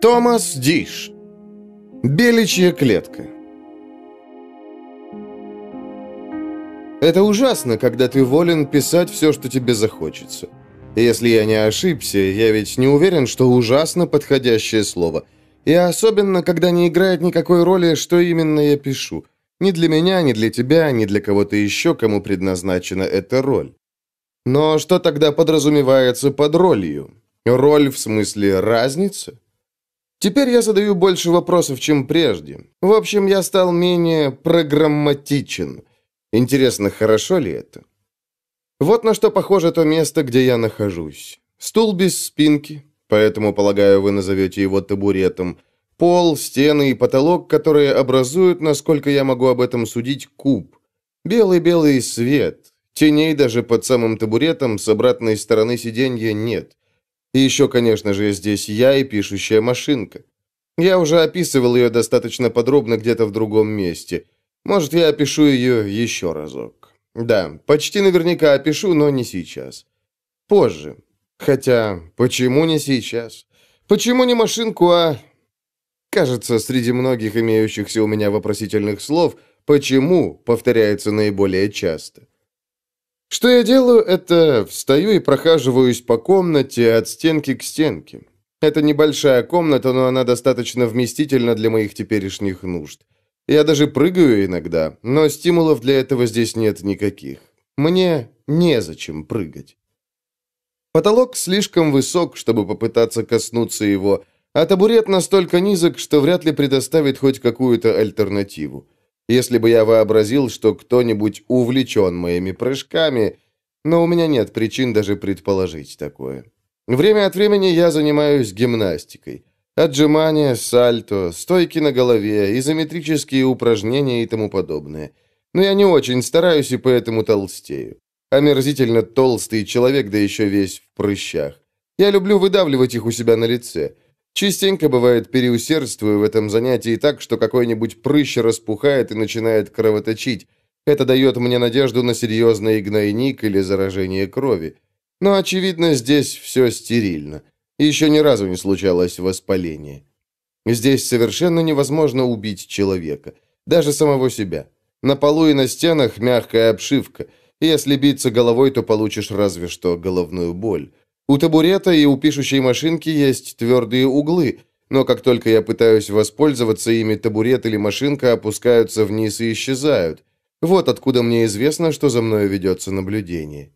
Томас Диш. Беличья клетка. Это ужасно, когда ты волен писать все, что тебе захочется. Если я не ошибся, я ведь не уверен, что ужасно подходящее слово. И особенно, когда не играет никакой роли, что именно я пишу. Ни для меня, ни для тебя, ни для кого-то еще, кому предназначена эта роль. Но что тогда подразумевается под ролью? Роль в смысле разница? Теперь я задаю больше вопросов, чем прежде. В общем, я стал менее программатичен. Интересно, хорошо ли это? Вот на что похоже то место, где я нахожусь. Стул без спинки, поэтому, полагаю, вы назовете его табуретом. Пол, стены и потолок, которые образуют, насколько я могу об этом судить, куб. Белый-белый свет. Теней даже под самым табуретом с обратной стороны сиденья нет. И еще, конечно же, здесь я и пишущая машинка. Я уже описывал ее достаточно подробно где-то в другом месте. Может, я опишу ее еще разок. Да, почти наверняка опишу, но не сейчас. Позже. Хотя, почему не сейчас? Почему не машинку, а... Кажется, среди многих имеющихся у меня вопросительных слов, почему повторяется наиболее часто. Что я делаю, это встаю и прохаживаюсь по комнате от стенки к стенке. Это небольшая комната, но она достаточно вместительна для моих теперешних нужд. Я даже прыгаю иногда, но стимулов для этого здесь нет никаких. Мне незачем прыгать. Потолок слишком высок, чтобы попытаться коснуться его, а табурет настолько низок, что вряд ли предоставит хоть какую-то альтернативу. Если бы я вообразил, что кто-нибудь увлечен моими прыжками, но у меня нет причин даже предположить такое. Время от времени я занимаюсь гимнастикой. Отжимания, сальто, стойки на голове, изометрические упражнения и тому подобное. Но я не очень стараюсь и поэтому толстею. Омерзительно толстый человек, да еще весь в прыщах. Я люблю выдавливать их у себя на лице. Частенько бывает переусердствую в этом занятии так, что какой-нибудь прыщ распухает и начинает кровоточить. Это дает мне надежду на серьезный гнойник или заражение крови. Но, очевидно, здесь все стерильно. Еще ни разу не случалось воспаление. Здесь совершенно невозможно убить человека, даже самого себя. На полу и на стенах мягкая обшивка. Если биться головой, то получишь разве что головную боль. У табурета и у пишущей машинки есть твердые углы, но как только я пытаюсь воспользоваться ими, табурет или машинка опускаются вниз и исчезают. Вот откуда мне известно, что за мной ведется наблюдение.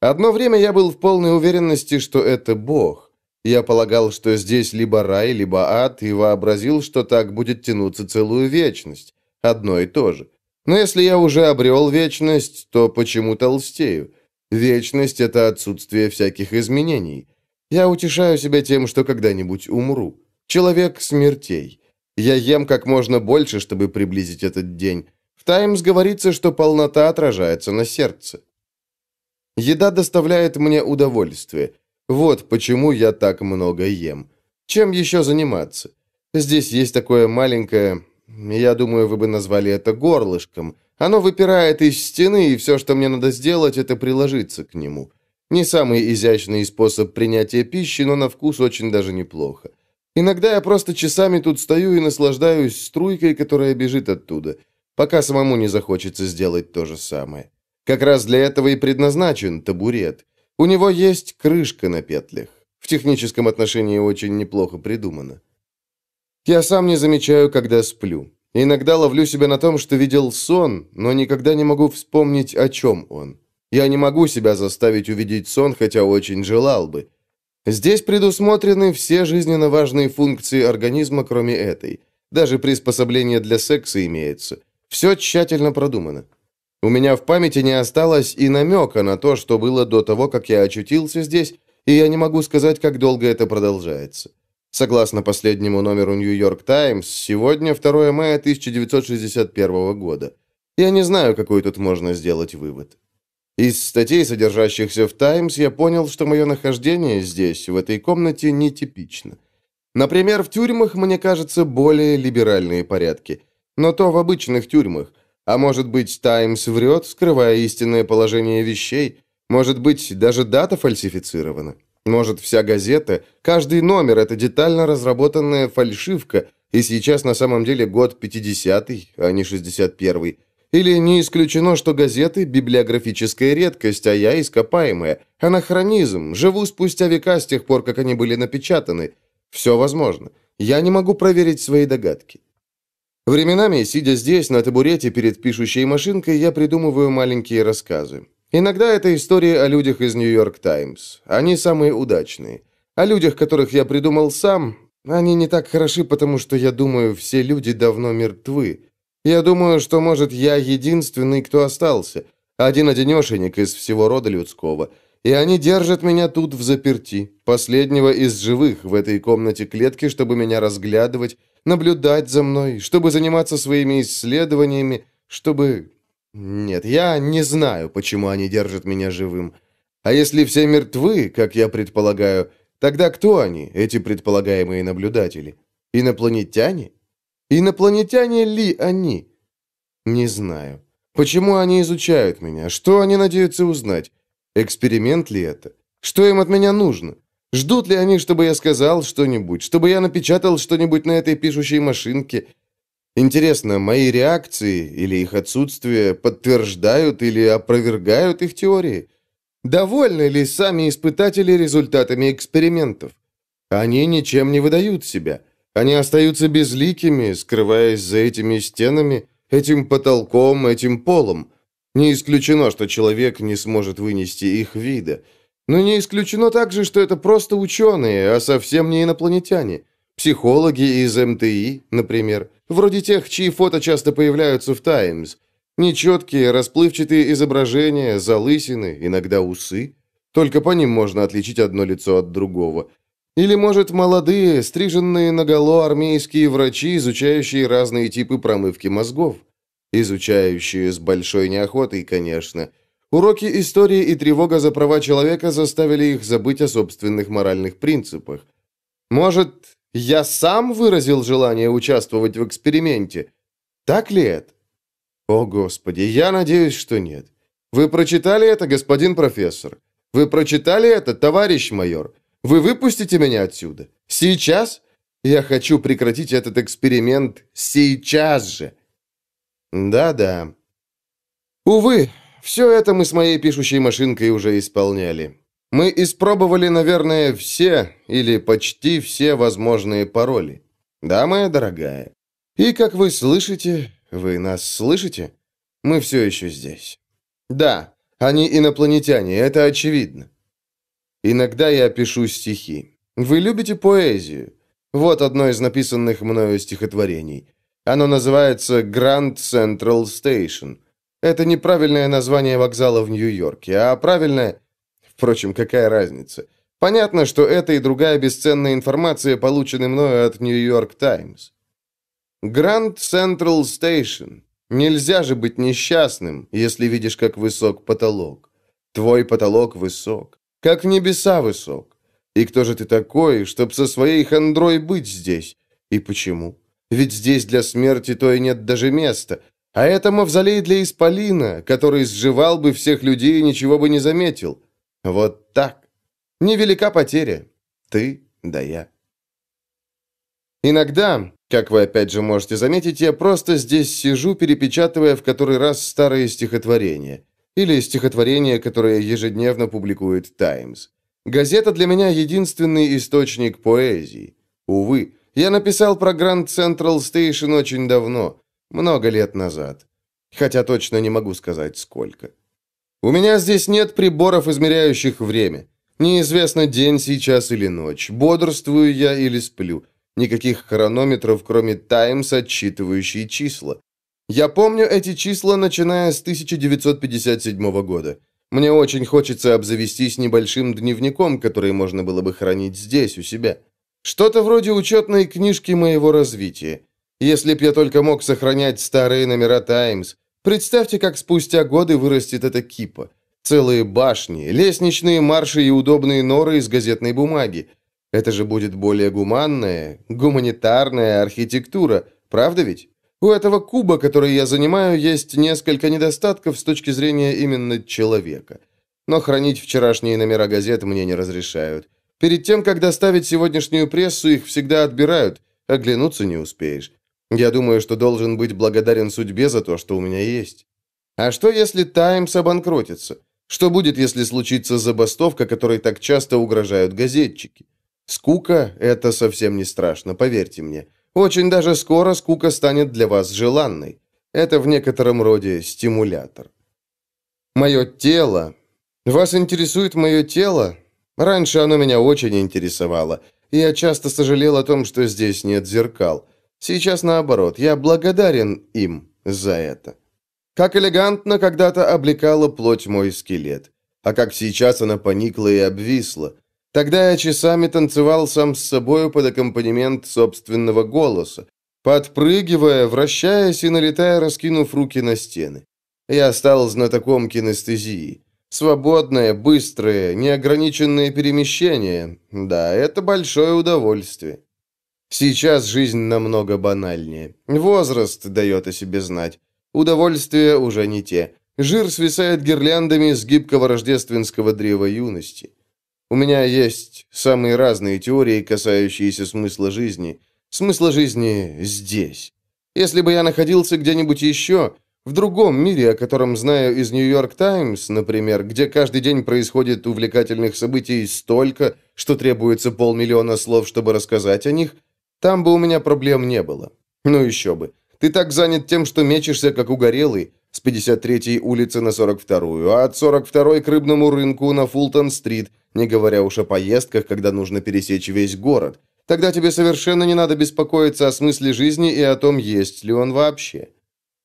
Одно время я был в полной уверенности, что это Бог. Я полагал, что здесь либо рай, либо ад, и вообразил, что так будет тянуться целую вечность. Одно и то же. Но если я уже обрел вечность, то почему толстею? Вечность — это отсутствие всяких изменений. Я утешаю себя тем, что когда-нибудь умру. Человек смертей. Я ем как можно больше, чтобы приблизить этот день. В «Таймс» говорится, что полнота отражается на сердце. Еда доставляет мне удовольствие. Вот почему я так много ем. Чем еще заниматься? Здесь есть такое маленькое, я думаю, вы бы назвали это горлышком, оно выпирает из стены, и все, что мне надо сделать, это приложиться к нему. Не самый изящный способ принятия пищи, но на вкус очень даже неплохо. Иногда я просто часами тут стою и наслаждаюсь струйкой, которая бежит оттуда, пока самому не захочется сделать то же самое. Как раз для этого и предназначен табурет. У него есть крышка на петлях. В техническом отношении очень неплохо придумано. Я сам не замечаю, когда сплю. Иногда ловлю себя на том, что видел сон, но никогда не могу вспомнить, о чем он. Я не могу себя заставить увидеть сон, хотя очень желал бы. Здесь предусмотрены все жизненно важные функции организма, кроме этой. Даже приспособление для секса имеется. Все тщательно продумано. У меня в памяти не осталось и намека на то, что было до того, как я очутился здесь, и я не могу сказать, как долго это продолжается. Согласно последнему номеру «Нью-Йорк Таймс», сегодня 2 мая 1961 года. Я не знаю, какой тут можно сделать вывод. Из статей, содержащихся в «Таймс», я понял, что мое нахождение здесь, в этой комнате, нетипично. Например, в тюрьмах, мне кажется, более либеральные порядки. Но то в обычных тюрьмах. А может быть, «Таймс» врет, скрывая истинное положение вещей? Может быть, даже дата фальсифицирована? Может, вся газета, каждый номер – это детально разработанная фальшивка, и сейчас на самом деле год 50-й, а не 61-й. Или не исключено, что газеты – библиографическая редкость, а я – ископаемая. Анахронизм, живу спустя века с тех пор, как они были напечатаны. Все возможно. Я не могу проверить свои догадки. Временами, сидя здесь, на табурете перед пишущей машинкой, я придумываю маленькие рассказы. Иногда это истории о людях из «Нью-Йорк Таймс». Они самые удачные. О людях, которых я придумал сам, они не так хороши, потому что, я думаю, все люди давно мертвы. Я думаю, что, может, я единственный, кто остался. Один-одинешенек из всего рода людского. И они держат меня тут в заперти, последнего из живых в этой комнате клетки, чтобы меня разглядывать, наблюдать за мной, чтобы заниматься своими исследованиями, чтобы нет, я не знаю, почему они держат меня живым. А если все мертвы, как я предполагаю, тогда кто они, эти предполагаемые наблюдатели? Инопланетяне? Инопланетяне ли они? Не знаю. Почему они изучают меня? Что они надеются узнать? Эксперимент ли это? Что им от меня нужно? Ждут ли они, чтобы я сказал что-нибудь, чтобы я напечатал что-нибудь на этой пишущей машинке? Интересно, мои реакции или их отсутствие подтверждают или опровергают их теории? Довольны ли сами испытатели результатами экспериментов? Они ничем не выдают себя. Они остаются безликими, скрываясь за этими стенами, этим потолком, этим полом. Не исключено, что человек не сможет вынести их вида. Но не исключено также, что это просто ученые, а совсем не инопланетяне. Психологи из МТИ, например вроде тех, чьи фото часто появляются в «Таймс». Нечеткие, расплывчатые изображения, залысины, иногда усы. Только по ним можно отличить одно лицо от другого. Или, может, молодые, стриженные наголо армейские врачи, изучающие разные типы промывки мозгов. Изучающие с большой неохотой, конечно. Уроки истории и тревога за права человека заставили их забыть о собственных моральных принципах. Может, я сам выразил желание участвовать в эксперименте. Так ли это? О, Господи, я надеюсь, что нет. Вы прочитали это, господин профессор? Вы прочитали это, товарищ майор? Вы выпустите меня отсюда? Сейчас? Я хочу прекратить этот эксперимент сейчас же. Да-да. Увы, все это мы с моей пишущей машинкой уже исполняли. Мы испробовали, наверное, все или почти все возможные пароли. Да, моя дорогая. И как вы слышите, вы нас слышите? Мы все еще здесь. Да, они инопланетяне, это очевидно. Иногда я пишу стихи. Вы любите поэзию? Вот одно из написанных мною стихотворений. Оно называется «Grand Central Station». Это неправильное название вокзала в Нью-Йорке, а правильное Впрочем, какая разница? Понятно, что эта и другая бесценная информация получены мною от Нью-Йорк Таймс. Гранд Централ Стейшн. Нельзя же быть несчастным, если видишь, как высок потолок. Твой потолок высок, как небеса высок. И кто же ты такой, чтоб со своей хандрой быть здесь? И почему? Ведь здесь для смерти то и нет даже места. А это мавзолей для Исполина, который сживал бы всех людей и ничего бы не заметил. Вот так. Невелика потеря. Ты да я. Иногда, как вы опять же можете заметить, я просто здесь сижу, перепечатывая в который раз старые стихотворения. Или стихотворения, которые ежедневно публикует «Таймс». Газета для меня единственный источник поэзии. Увы, я написал про Grand Central Station очень давно, много лет назад. Хотя точно не могу сказать, сколько. У меня здесь нет приборов, измеряющих время. Неизвестно, день сейчас или ночь, бодрствую я или сплю. Никаких хронометров, кроме «Таймс», отчитывающие числа. Я помню эти числа, начиная с 1957 года. Мне очень хочется обзавестись небольшим дневником, который можно было бы хранить здесь, у себя. Что-то вроде учетной книжки моего развития. Если б я только мог сохранять старые номера «Таймс», Представьте, как спустя годы вырастет эта кипа. Целые башни, лестничные марши и удобные норы из газетной бумаги. Это же будет более гуманная, гуманитарная архитектура, правда ведь? У этого куба, который я занимаю, есть несколько недостатков с точки зрения именно человека. Но хранить вчерашние номера газет мне не разрешают. Перед тем, как доставить сегодняшнюю прессу, их всегда отбирают. Оглянуться не успеешь. Я думаю, что должен быть благодарен судьбе за то, что у меня есть. А что, если «Таймс» обанкротится? Что будет, если случится забастовка, которой так часто угрожают газетчики? Скука – это совсем не страшно, поверьте мне. Очень даже скоро скука станет для вас желанной. Это в некотором роде стимулятор. Мое тело. Вас интересует мое тело? Раньше оно меня очень интересовало. Я часто сожалел о том, что здесь нет зеркал. Сейчас наоборот, я благодарен им за это. Как элегантно когда-то облекала плоть мой скелет, а как сейчас она поникла и обвисла. Тогда я часами танцевал сам с собою под аккомпанемент собственного голоса, подпрыгивая, вращаясь и налетая, раскинув руки на стены. Я стал знатоком кинестезии. Свободное, быстрое, неограниченное перемещение. Да, это большое удовольствие. Сейчас жизнь намного банальнее. Возраст дает о себе знать. Удовольствия уже не те. Жир свисает гирляндами с гибкого рождественского древа юности. У меня есть самые разные теории, касающиеся смысла жизни. Смысла жизни здесь. Если бы я находился где-нибудь еще, в другом мире, о котором знаю из «Нью-Йорк Таймс», например, где каждый день происходит увлекательных событий столько, что требуется полмиллиона слов, чтобы рассказать о них, там бы у меня проблем не было. Ну еще бы. Ты так занят тем, что мечешься, как угорелый, с 53-й улицы на 42-ю, а от 42-й к рыбному рынку на Фултон-стрит, не говоря уж о поездках, когда нужно пересечь весь город. Тогда тебе совершенно не надо беспокоиться о смысле жизни и о том, есть ли он вообще.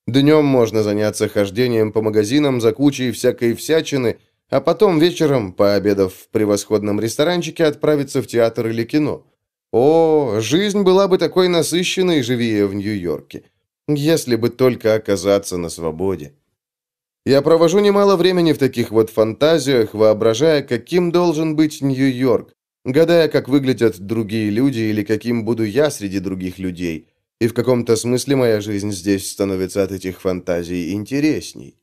Днем можно заняться хождением по магазинам за кучей всякой всячины, а потом вечером, пообедав в превосходном ресторанчике, отправиться в театр или кино. О, жизнь была бы такой насыщенной, живее в Нью-Йорке. Если бы только оказаться на свободе. Я провожу немало времени в таких вот фантазиях, воображая, каким должен быть Нью-Йорк, гадая, как выглядят другие люди или каким буду я среди других людей. И в каком-то смысле моя жизнь здесь становится от этих фантазий интересней.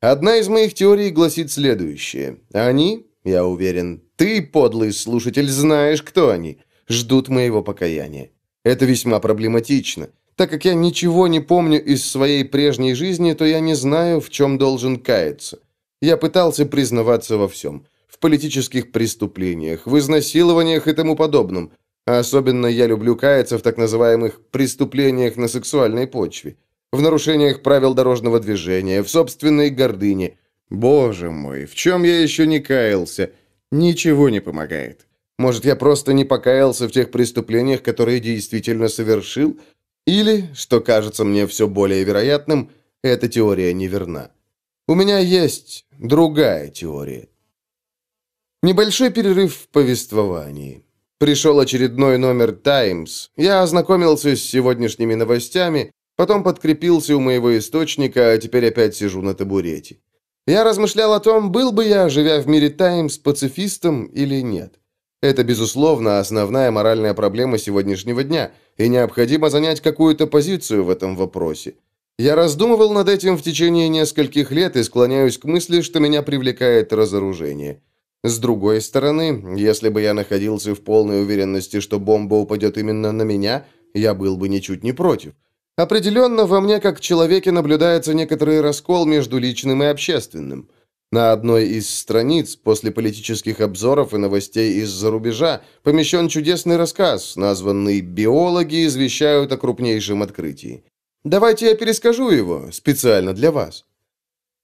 Одна из моих теорий гласит следующее. Они, я уверен, ты, подлый слушатель, знаешь, кто они – ждут моего покаяния. Это весьма проблематично. Так как я ничего не помню из своей прежней жизни, то я не знаю, в чем должен каяться. Я пытался признаваться во всем. В политических преступлениях, в изнасилованиях и тому подобном. А особенно я люблю каяться в так называемых «преступлениях на сексуальной почве». В нарушениях правил дорожного движения, в собственной гордыне. Боже мой, в чем я еще не каялся? Ничего не помогает. Может, я просто не покаялся в тех преступлениях, которые действительно совершил? Или, что кажется мне все более вероятным, эта теория неверна. У меня есть другая теория. Небольшой перерыв в повествовании. Пришел очередной номер «Таймс». Я ознакомился с сегодняшними новостями, потом подкрепился у моего источника, а теперь опять сижу на табурете. Я размышлял о том, был бы я, живя в мире «Таймс», пацифистом или нет. Это, безусловно, основная моральная проблема сегодняшнего дня, и необходимо занять какую-то позицию в этом вопросе. Я раздумывал над этим в течение нескольких лет и склоняюсь к мысли, что меня привлекает разоружение. С другой стороны, если бы я находился в полной уверенности, что бомба упадет именно на меня, я был бы ничуть не против. Определенно, во мне как человеке наблюдается некоторый раскол между личным и общественным. На одной из страниц после политических обзоров и новостей из-за рубежа помещен чудесный рассказ, названный «Биологи извещают о крупнейшем открытии». Давайте я перескажу его специально для вас.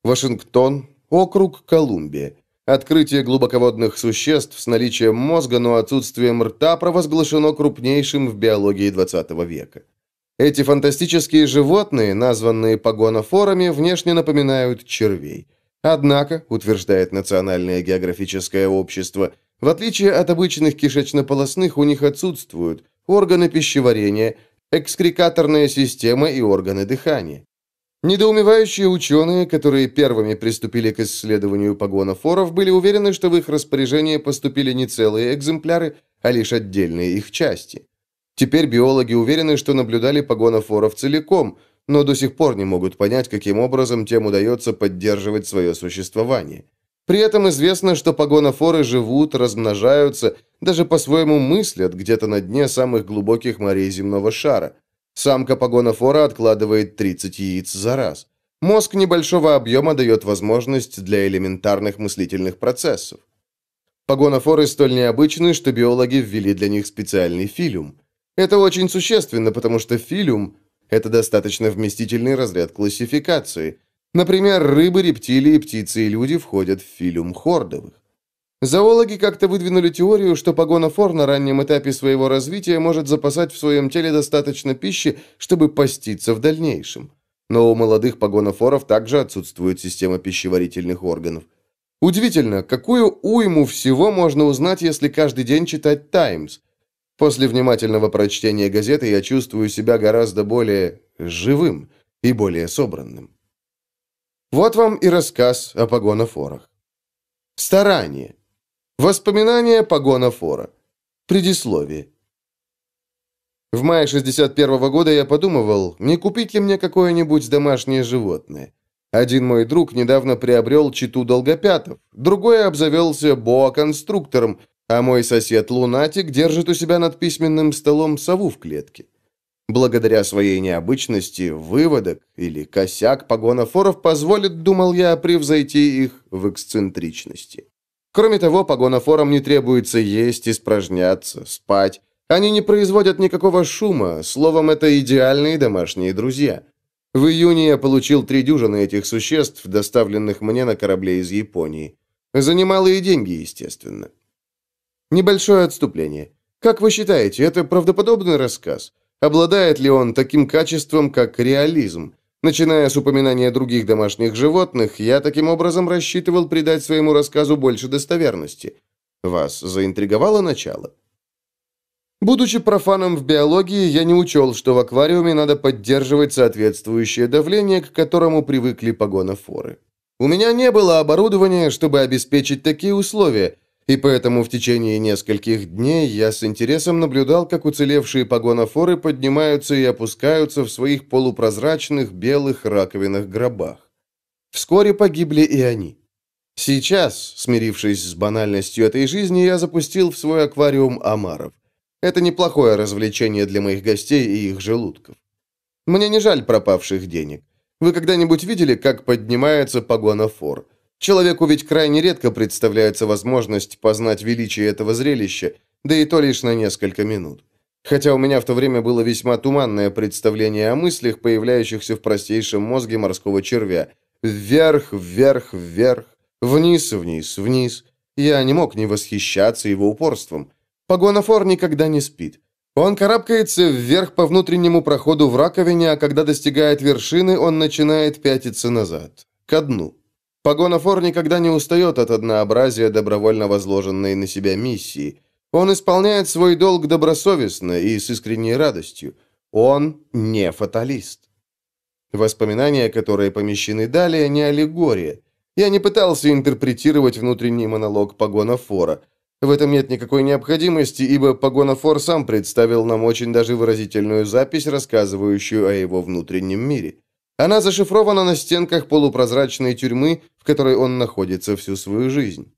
Вашингтон, округ Колумбия. Открытие глубоководных существ с наличием мозга, но отсутствием рта провозглашено крупнейшим в биологии 20 века. Эти фантастические животные, названные погонофорами, внешне напоминают червей – Однако, утверждает Национальное географическое общество, в отличие от обычных кишечно-полосных у них отсутствуют органы пищеварения, экскрекаторная система и органы дыхания. Недоумевающие ученые, которые первыми приступили к исследованию погонофоров, были уверены, что в их распоряжение поступили не целые экземпляры, а лишь отдельные их части. Теперь биологи уверены, что наблюдали погонофоров целиком, но до сих пор не могут понять, каким образом тем удается поддерживать свое существование. При этом известно, что погонофоры живут, размножаются, даже по-своему мыслят где-то на дне самых глубоких морей земного шара. Самка погонофора откладывает 30 яиц за раз. Мозг небольшого объема дает возможность для элементарных мыслительных процессов. Погонофоры столь необычны, что биологи ввели для них специальный филиум. Это очень существенно, потому что филиум – это достаточно вместительный разряд классификации. Например, рыбы, рептилии, птицы и люди входят в филиум хордовых. Зоологи как-то выдвинули теорию, что погонофор на раннем этапе своего развития может запасать в своем теле достаточно пищи, чтобы поститься в дальнейшем. Но у молодых погонофоров также отсутствует система пищеварительных органов. Удивительно, какую уйму всего можно узнать, если каждый день читать «Таймс», После внимательного прочтения газеты я чувствую себя гораздо более живым и более собранным. Вот вам и рассказ о погонофорах. Старание. Воспоминания погонофора. Предисловие. В мае 61 -го года я подумывал, не купить ли мне какое-нибудь домашнее животное. Один мой друг недавно приобрел читу долгопятов, другой обзавелся боа-конструктором, а мой сосед Лунатик держит у себя над письменным столом сову в клетке. Благодаря своей необычности, выводок или косяк погонофоров позволит, думал я, превзойти их в эксцентричности. Кроме того, погонофорам не требуется есть, испражняться, спать. Они не производят никакого шума, словом, это идеальные домашние друзья. В июне я получил три дюжины этих существ, доставленных мне на корабле из Японии. За немалые деньги, естественно. Небольшое отступление. Как вы считаете, это правдоподобный рассказ? Обладает ли он таким качеством, как реализм? Начиная с упоминания других домашних животных, я таким образом рассчитывал придать своему рассказу больше достоверности. Вас заинтриговало начало? Будучи профаном в биологии, я не учел, что в аквариуме надо поддерживать соответствующее давление, к которому привыкли погонофоры. У меня не было оборудования, чтобы обеспечить такие условия – и поэтому в течение нескольких дней я с интересом наблюдал, как уцелевшие погонофоры поднимаются и опускаются в своих полупрозрачных белых раковинах гробах. Вскоре погибли и они. Сейчас, смирившись с банальностью этой жизни, я запустил в свой аквариум омаров. Это неплохое развлечение для моих гостей и их желудков. Мне не жаль пропавших денег. Вы когда-нибудь видели, как поднимается погонофор? фор? Человеку ведь крайне редко представляется возможность познать величие этого зрелища, да и то лишь на несколько минут. Хотя у меня в то время было весьма туманное представление о мыслях, появляющихся в простейшем мозге морского червя. Вверх, вверх, вверх, вниз, вниз, вниз. Я не мог не восхищаться его упорством. Погонофор никогда не спит. Он карабкается вверх по внутреннему проходу в раковине, а когда достигает вершины, он начинает пятиться назад, ко дну. Погонофор никогда не устает от однообразия добровольно возложенной на себя миссии. Он исполняет свой долг добросовестно и с искренней радостью. Он не фаталист. Воспоминания, которые помещены далее, не аллегория. Я не пытался интерпретировать внутренний монолог Погонофора. В этом нет никакой необходимости, ибо Погонофор сам представил нам очень даже выразительную запись, рассказывающую о его внутреннем мире. Она зашифрована на стенках полупрозрачной тюрьмы, в которой он находится всю свою жизнь.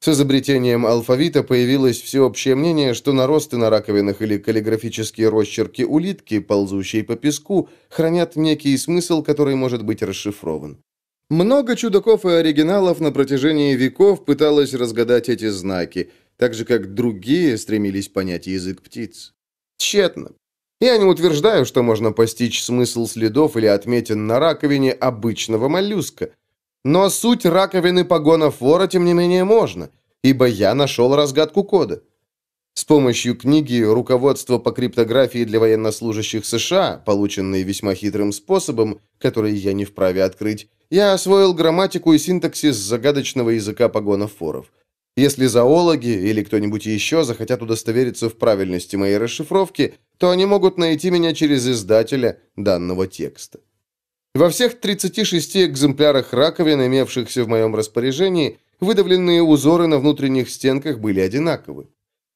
С изобретением алфавита появилось всеобщее мнение, что наросты на раковинах или каллиграфические росчерки улитки, ползущей по песку, хранят некий смысл, который может быть расшифрован. Много чудаков и оригиналов на протяжении веков пыталось разгадать эти знаки, так же как другие стремились понять язык птиц. Тщетно. Я не утверждаю, что можно постичь смысл следов или отметин на раковине обычного моллюска. Но суть раковины погонов вора, тем не менее, можно, ибо я нашел разгадку кода. С помощью книги «Руководство по криптографии для военнослужащих США», полученной весьма хитрым способом, который я не вправе открыть, я освоил грамматику и синтаксис загадочного языка погонов форов. Если зоологи или кто-нибудь еще захотят удостовериться в правильности моей расшифровки, то они могут найти меня через издателя данного текста. Во всех 36 экземплярах раковин, имевшихся в моем распоряжении, выдавленные узоры на внутренних стенках были одинаковы.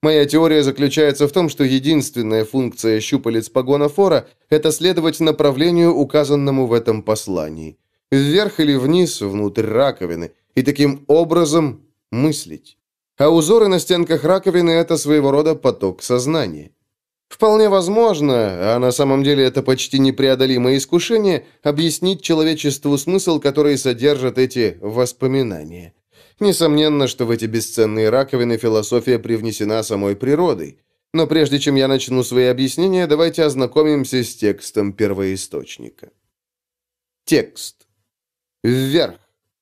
Моя теория заключается в том, что единственная функция щупалец погона фора – это следовать направлению, указанному в этом послании. Вверх или вниз, внутрь раковины, и таким образом мыслить. А узоры на стенках раковины – это своего рода поток сознания. Вполне возможно, а на самом деле это почти непреодолимое искушение, объяснить человечеству смысл, который содержат эти воспоминания. Несомненно, что в эти бесценные раковины философия привнесена самой природой. Но прежде чем я начну свои объяснения, давайте ознакомимся с текстом первоисточника. Текст. Вверх,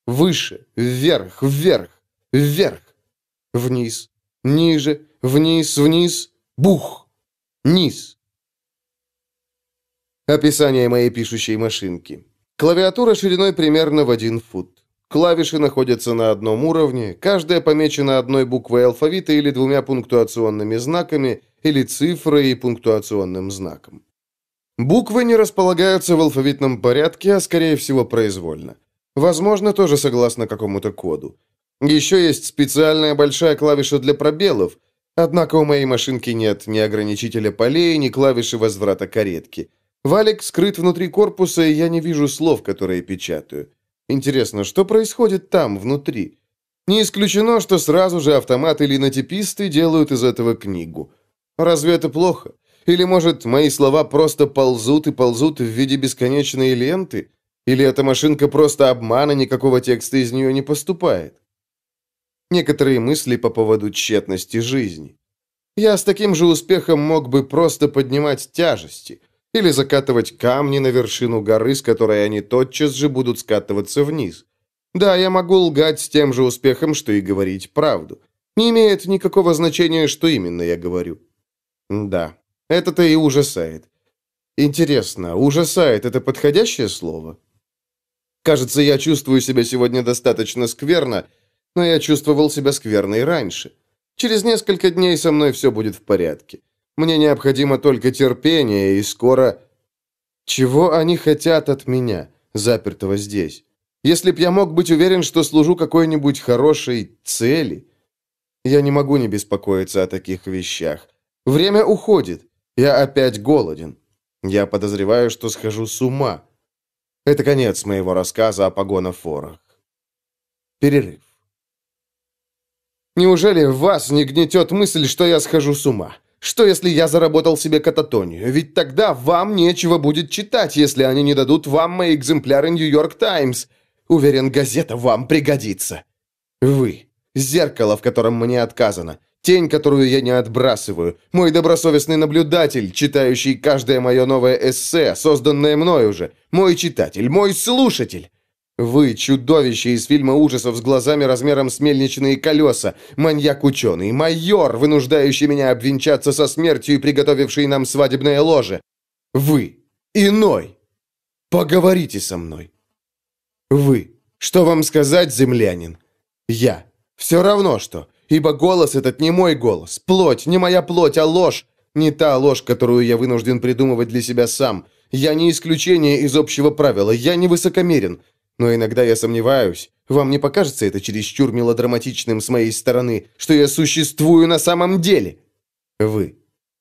выше, вверх, вверх. Вверх. Вниз. Ниже. Вниз. Вниз. Бух. Низ. Описание моей пишущей машинки. Клавиатура шириной примерно в один фут. Клавиши находятся на одном уровне, каждая помечена одной буквой алфавита или двумя пунктуационными знаками, или цифрой и пунктуационным знаком. Буквы не располагаются в алфавитном порядке, а скорее всего произвольно. Возможно, тоже согласно какому-то коду. Еще есть специальная большая клавиша для пробелов, однако у моей машинки нет ни ограничителя полей, ни клавиши возврата каретки. Валик скрыт внутри корпуса, и я не вижу слов, которые печатаю. Интересно, что происходит там, внутри? Не исключено, что сразу же автомат или натиписты делают из этого книгу. Разве это плохо? Или, может, мои слова просто ползут и ползут в виде бесконечной ленты? Или эта машинка просто обмана, никакого текста из нее не поступает? некоторые мысли по поводу тщетности жизни. Я с таким же успехом мог бы просто поднимать тяжести или закатывать камни на вершину горы, с которой они тотчас же будут скатываться вниз. Да, я могу лгать с тем же успехом, что и говорить правду. Не имеет никакого значения, что именно я говорю. Да, это-то и ужасает. Интересно, ужасает – это подходящее слово? Кажется, я чувствую себя сегодня достаточно скверно – но я чувствовал себя скверно и раньше. Через несколько дней со мной все будет в порядке. Мне необходимо только терпение, и скоро... Чего они хотят от меня, запертого здесь? Если б я мог быть уверен, что служу какой-нибудь хорошей цели... Я не могу не беспокоиться о таких вещах. Время уходит. Я опять голоден. Я подозреваю, что схожу с ума. Это конец моего рассказа о погонофорах. Перерыв. Неужели вас не гнетет мысль, что я схожу с ума? Что, если я заработал себе кататонию? Ведь тогда вам нечего будет читать, если они не дадут вам мои экземпляры «Нью-Йорк Таймс». Уверен, газета вам пригодится. Вы. Зеркало, в котором мне отказано. Тень, которую я не отбрасываю. Мой добросовестный наблюдатель, читающий каждое мое новое эссе, созданное мной уже. Мой читатель, мой слушатель. Вы, чудовище из фильма ужасов с глазами размером с мельничные колеса, маньяк-ученый, майор, вынуждающий меня обвенчаться со смертью и приготовивший нам свадебное ложе. Вы, иной, поговорите со мной. Вы, что вам сказать, землянин? Я, все равно что, ибо голос этот не мой голос, плоть, не моя плоть, а ложь, не та ложь, которую я вынужден придумывать для себя сам. Я не исключение из общего правила, я не высокомерен, но иногда я сомневаюсь. Вам не покажется это чересчур мелодраматичным с моей стороны, что я существую на самом деле? Вы.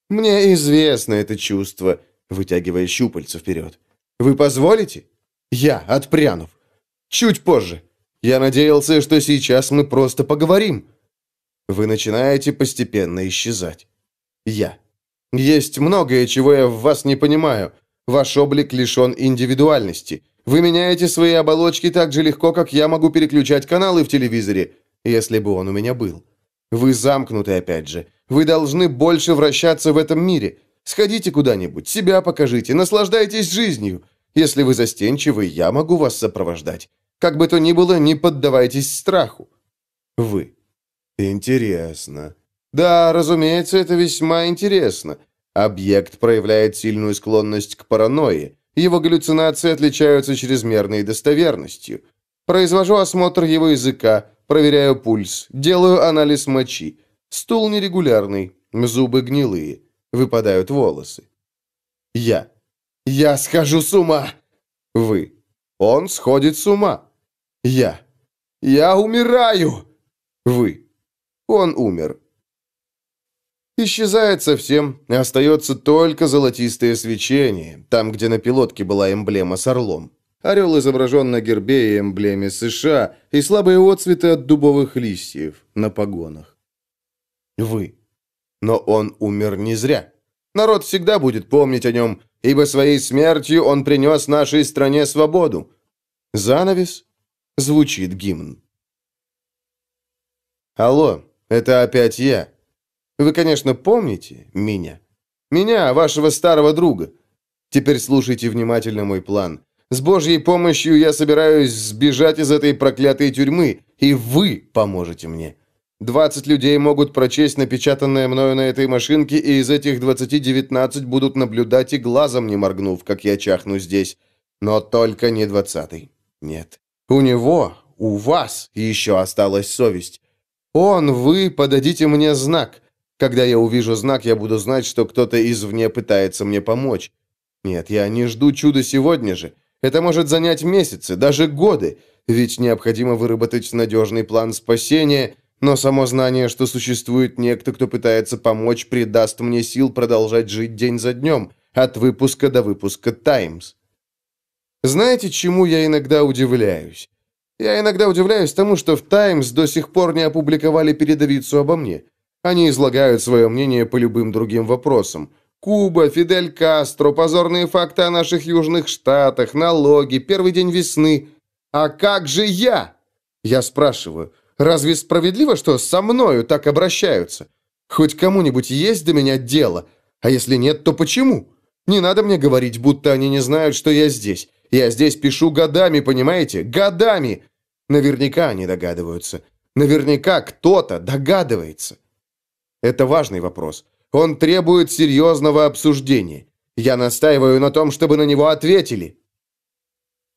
Мне известно это чувство, вытягивая щупальца вперед. Вы позволите? Я, отпрянув. Чуть позже. Я надеялся, что сейчас мы просто поговорим. Вы начинаете постепенно исчезать. Я. Есть многое, чего я в вас не понимаю. Ваш облик лишен индивидуальности. Вы меняете свои оболочки так же легко, как я могу переключать каналы в телевизоре, если бы он у меня был. Вы замкнуты опять же. Вы должны больше вращаться в этом мире. Сходите куда-нибудь, себя покажите, наслаждайтесь жизнью. Если вы застенчивы, я могу вас сопровождать. Как бы то ни было, не поддавайтесь страху. Вы. Интересно. Да, разумеется, это весьма интересно. Объект проявляет сильную склонность к паранойи. Его галлюцинации отличаются чрезмерной достоверностью. Произвожу осмотр его языка, проверяю пульс, делаю анализ мочи. Стул нерегулярный, зубы гнилые, выпадают волосы. Я. Я схожу с ума. Вы. Он сходит с ума. Я. Я умираю. Вы. Он умер исчезает совсем, остается только золотистое свечение, там, где на пилотке была эмблема с орлом. Орел изображен на гербе и эмблеме США, и слабые отцветы от дубовых листьев на погонах. Вы. Но он умер не зря. Народ всегда будет помнить о нем, ибо своей смертью он принес нашей стране свободу. Занавес звучит гимн. Алло, это опять я. Вы, конечно, помните меня. Меня, вашего старого друга. Теперь слушайте внимательно мой план. С Божьей помощью я собираюсь сбежать из этой проклятой тюрьмы, и вы поможете мне. 20 людей могут прочесть напечатанное мною на этой машинке, и из этих 20 19 будут наблюдать и глазом не моргнув, как я чахну здесь. Но только не двадцатый. Нет. У него, у вас еще осталась совесть. Он, вы подадите мне знак. Когда я увижу знак, я буду знать, что кто-то извне пытается мне помочь. Нет, я не жду чуда сегодня же. Это может занять месяцы, даже годы, ведь необходимо выработать надежный план спасения, но само знание, что существует некто, кто пытается помочь, придаст мне сил продолжать жить день за днем, от выпуска до выпуска «Таймс». Знаете, чему я иногда удивляюсь? Я иногда удивляюсь тому, что в «Таймс» до сих пор не опубликовали передовицу обо мне. Они излагают свое мнение по любым другим вопросам. Куба, Фидель Кастро, позорные факты о наших южных штатах, налоги, первый день весны. А как же я? Я спрашиваю, разве справедливо, что со мною так обращаются? Хоть кому-нибудь есть до меня дело? А если нет, то почему? Не надо мне говорить, будто они не знают, что я здесь. Я здесь пишу годами, понимаете? Годами! Наверняка они догадываются. Наверняка кто-то догадывается. Это важный вопрос. Он требует серьезного обсуждения. Я настаиваю на том, чтобы на него ответили.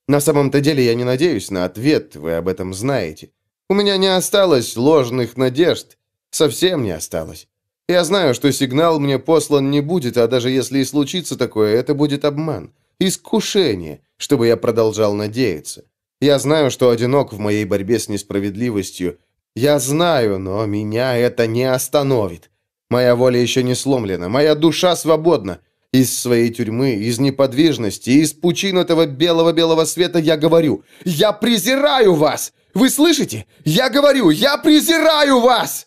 На самом-то деле я не надеюсь на ответ, вы об этом знаете. У меня не осталось ложных надежд. Совсем не осталось. Я знаю, что сигнал мне послан не будет, а даже если и случится такое, это будет обман. Искушение, чтобы я продолжал надеяться. Я знаю, что одинок в моей борьбе с несправедливостью, я знаю, но меня это не остановит. Моя воля еще не сломлена, моя душа свободна. Из своей тюрьмы, из неподвижности, из пучин этого белого-белого света я говорю. Я презираю вас! Вы слышите? Я говорю, я презираю вас!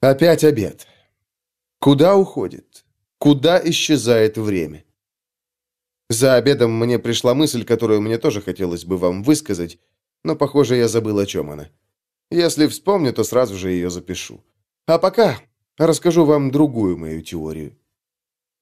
Опять обед. Куда уходит? Куда исчезает время? За обедом мне пришла мысль, которую мне тоже хотелось бы вам высказать, но, похоже, я забыл, о чем она. Если вспомню, то сразу же ее запишу. А пока расскажу вам другую мою теорию.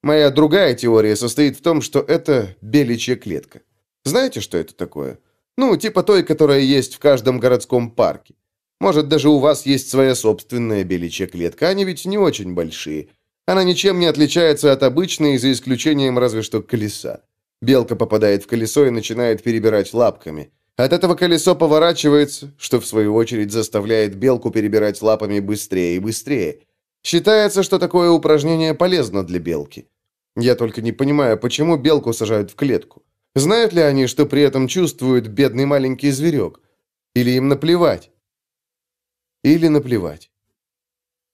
Моя другая теория состоит в том, что это беличья клетка. Знаете, что это такое? Ну, типа той, которая есть в каждом городском парке. Может, даже у вас есть своя собственная беличья клетка, они ведь не очень большие. Она ничем не отличается от обычной, за исключением разве что колеса. Белка попадает в колесо и начинает перебирать лапками. От этого колесо поворачивается, что в свою очередь заставляет белку перебирать лапами быстрее и быстрее. Считается, что такое упражнение полезно для белки. Я только не понимаю, почему белку сажают в клетку. Знают ли они, что при этом чувствует бедный маленький зверек? Или им наплевать? Или наплевать.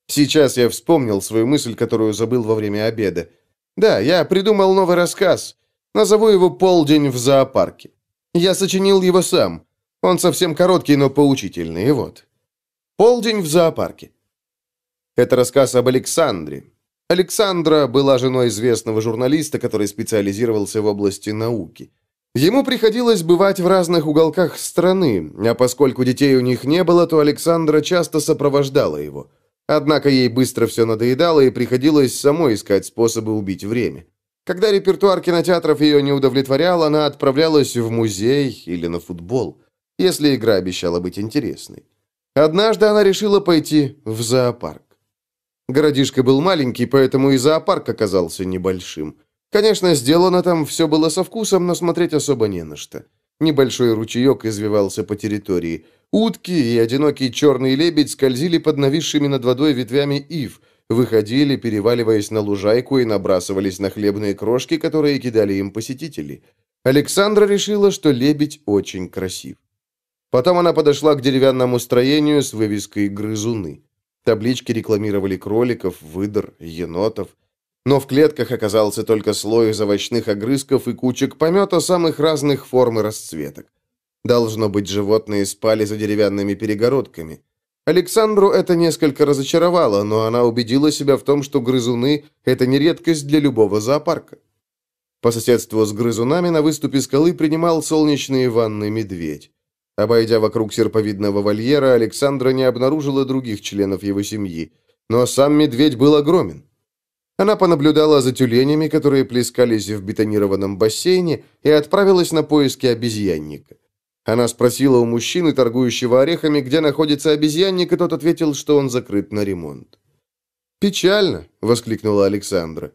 Сейчас я вспомнил свою мысль, которую забыл во время обеда. Да, я придумал новый рассказ. Назову его «Полдень в зоопарке». Я сочинил его сам. Он совсем короткий, но поучительный, вот. Полдень в зоопарке. Это рассказ об Александре. Александра была женой известного журналиста, который специализировался в области науки. Ему приходилось бывать в разных уголках страны, а поскольку детей у них не было, то Александра часто сопровождала его. Однако ей быстро все надоедало, и приходилось самой искать способы убить время. Когда репертуар кинотеатров ее не удовлетворял, она отправлялась в музей или на футбол, если игра обещала быть интересной. Однажды она решила пойти в зоопарк. Городишко был маленький, поэтому и зоопарк оказался небольшим. Конечно, сделано там все было со вкусом, но смотреть особо не на что. Небольшой ручеек извивался по территории. Утки и одинокий черный лебедь скользили под нависшими над водой ветвями ив, Выходили, переваливаясь на лужайку и набрасывались на хлебные крошки, которые кидали им посетители. Александра решила, что лебедь очень красив. Потом она подошла к деревянному строению с вывеской «Грызуны». Таблички рекламировали кроликов, выдр, енотов. Но в клетках оказался только слой из овощных огрызков и кучек помета самых разных форм и расцветок. Должно быть, животные спали за деревянными перегородками. Александру это несколько разочаровало, но она убедила себя в том, что грызуны – это не редкость для любого зоопарка. По соседству с грызунами на выступе скалы принимал солнечные ванны медведь. Обойдя вокруг серповидного вольера, Александра не обнаружила других членов его семьи, но сам медведь был огромен. Она понаблюдала за тюленями, которые плескались в бетонированном бассейне, и отправилась на поиски обезьянника. Она спросила у мужчины, торгующего орехами, где находится обезьянник, и тот ответил, что он закрыт на ремонт. «Печально!» — воскликнула Александра.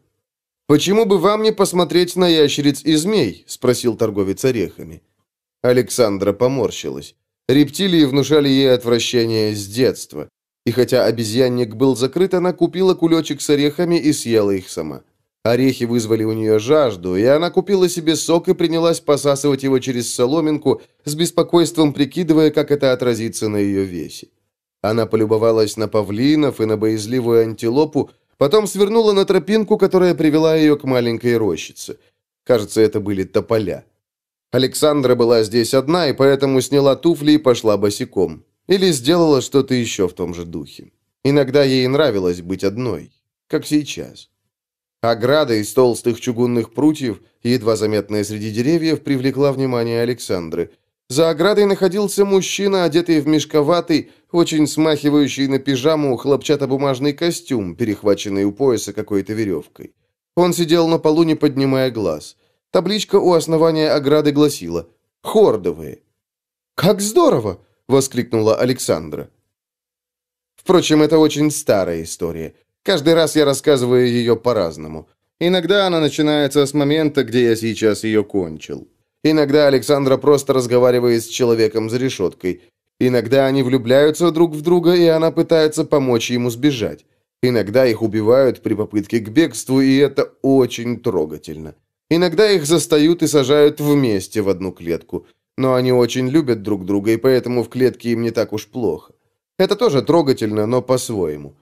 «Почему бы вам не посмотреть на ящериц и змей?» — спросил торговец орехами. Александра поморщилась. Рептилии внушали ей отвращение с детства. И хотя обезьянник был закрыт, она купила кулечек с орехами и съела их сама. Орехи вызвали у нее жажду, и она купила себе сок и принялась посасывать его через соломинку, с беспокойством прикидывая, как это отразится на ее весе. Она полюбовалась на павлинов и на боязливую антилопу, потом свернула на тропинку, которая привела ее к маленькой рощице. Кажется, это были тополя. Александра была здесь одна, и поэтому сняла туфли и пошла босиком. Или сделала что-то еще в том же духе. Иногда ей нравилось быть одной, как сейчас. Ограда из толстых чугунных прутьев, едва заметная среди деревьев, привлекла внимание Александры. За оградой находился мужчина, одетый в мешковатый, очень смахивающий на пижаму хлопчатобумажный костюм, перехваченный у пояса какой-то веревкой. Он сидел на полу, не поднимая глаз. Табличка у основания ограды гласила «Хордовые». «Как здорово!» — воскликнула Александра. Впрочем, это очень старая история. Каждый раз я рассказываю ее по-разному. Иногда она начинается с момента, где я сейчас ее кончил. Иногда Александра просто разговаривает с человеком за решеткой. Иногда они влюбляются друг в друга, и она пытается помочь ему сбежать. Иногда их убивают при попытке к бегству, и это очень трогательно. Иногда их застают и сажают вместе в одну клетку. Но они очень любят друг друга, и поэтому в клетке им не так уж плохо. Это тоже трогательно, но по-своему.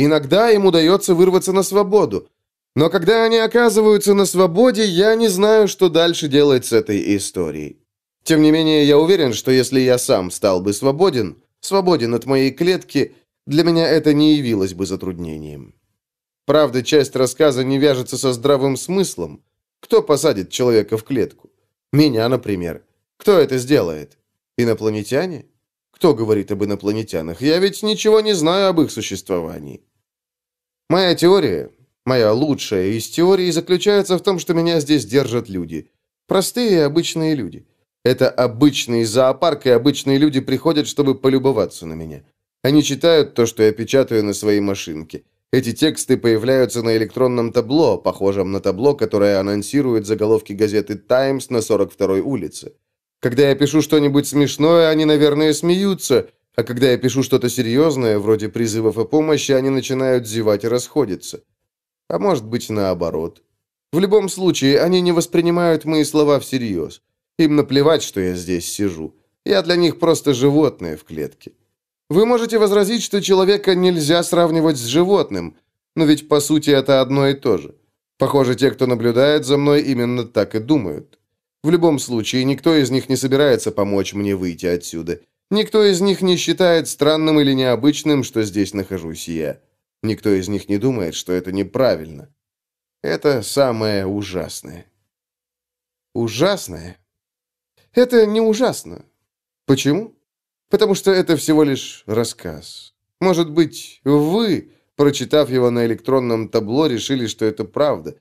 Иногда им удается вырваться на свободу. Но когда они оказываются на свободе, я не знаю, что дальше делать с этой историей. Тем не менее, я уверен, что если я сам стал бы свободен, свободен от моей клетки, для меня это не явилось бы затруднением. Правда, часть рассказа не вяжется со здравым смыслом. Кто посадит человека в клетку? Меня, например. Кто это сделает? Инопланетяне? Кто говорит об инопланетянах? Я ведь ничего не знаю об их существовании. Моя теория, моя лучшая из теорий, заключается в том, что меня здесь держат люди. Простые и обычные люди. Это обычный зоопарк, и обычные люди приходят, чтобы полюбоваться на меня. Они читают то, что я печатаю на своей машинке. Эти тексты появляются на электронном табло, похожем на табло, которое анонсирует заголовки газеты «Таймс» на 42-й улице. Когда я пишу что-нибудь смешное, они, наверное, смеются, а когда я пишу что-то серьезное, вроде призывов о помощи, они начинают зевать и расходятся. А может быть, наоборот. В любом случае, они не воспринимают мои слова всерьез. Им наплевать, что я здесь сижу. Я для них просто животное в клетке. Вы можете возразить, что человека нельзя сравнивать с животным, но ведь по сути это одно и то же. Похоже, те, кто наблюдает за мной, именно так и думают. В любом случае, никто из них не собирается помочь мне выйти отсюда. Никто из них не считает странным или необычным, что здесь нахожусь я. Никто из них не думает, что это неправильно. Это самое ужасное. Ужасное? Это не ужасно. Почему? Потому что это всего лишь рассказ. Может быть, вы, прочитав его на электронном табло, решили, что это правда.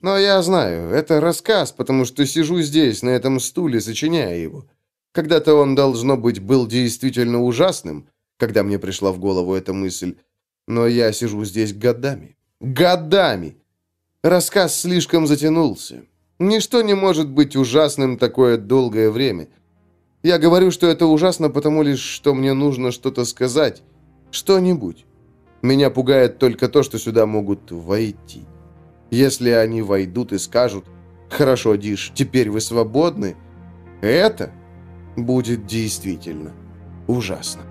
Но я знаю, это рассказ, потому что сижу здесь, на этом стуле, сочиняя его. Когда-то он, должно быть, был действительно ужасным, когда мне пришла в голову эта мысль. Но я сижу здесь годами. Годами! Рассказ слишком затянулся. Ничто не может быть ужасным такое долгое время. Я говорю, что это ужасно, потому лишь, что мне нужно что-то сказать. Что-нибудь. Меня пугает только то, что сюда могут войти. Если они войдут и скажут «Хорошо, Диш, теперь вы свободны», это будет действительно ужасно.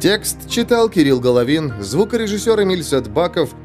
Текст читал Кирилл Головин, звукорежиссер Эмиль Садбаков –